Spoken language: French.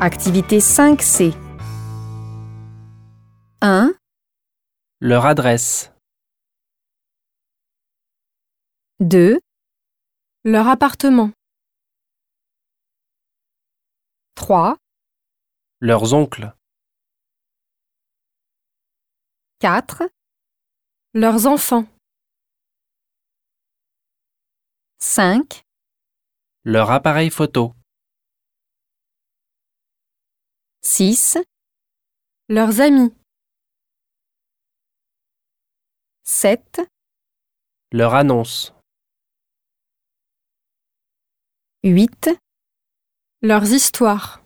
Activité 5C. 1, Leur adresse. 2, Leur appartement. 3, Leurs oncles. 4, Leurs enfants. 5, Leur appareil photo. 6, Leurs amis. 7, Leur annonce. 8, Leurs histoires.